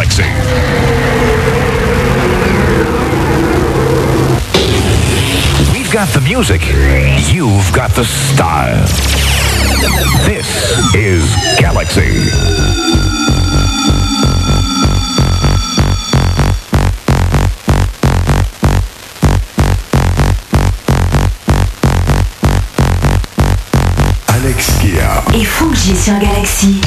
Galaxy. We've got the music. You've got the style. This is Galaxy. Alex Et Fougi sur Galaxy.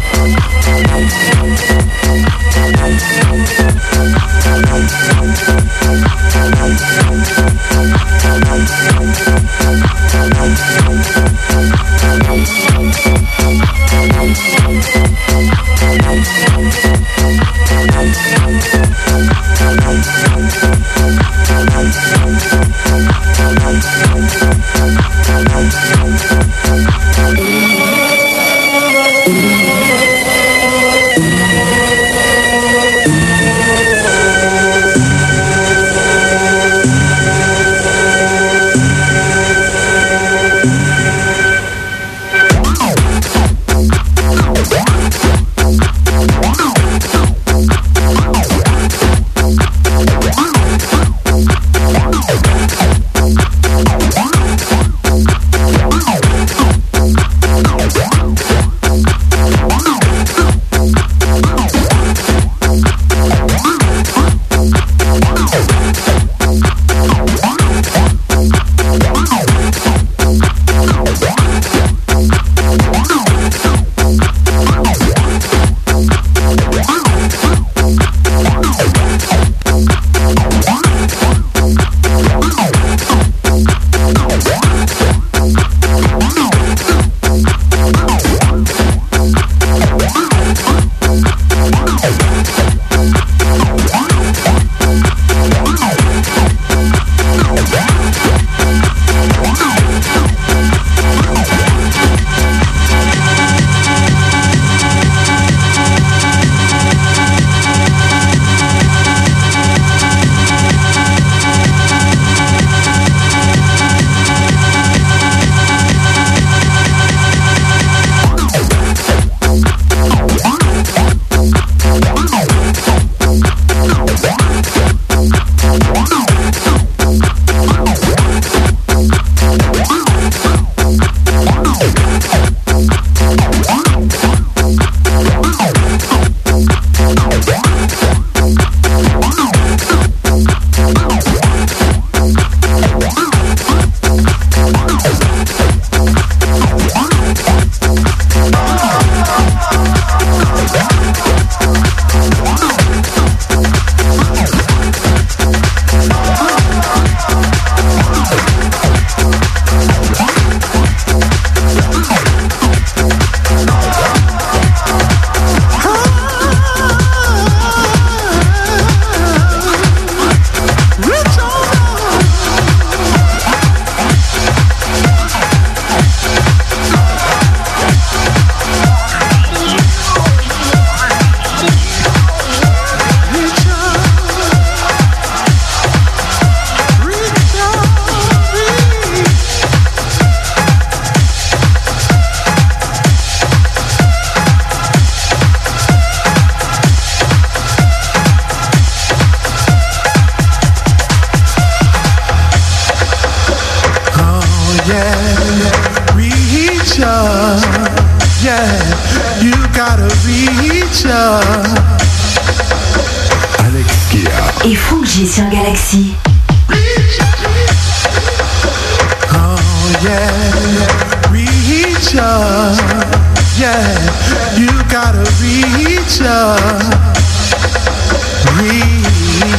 Música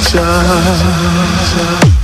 reach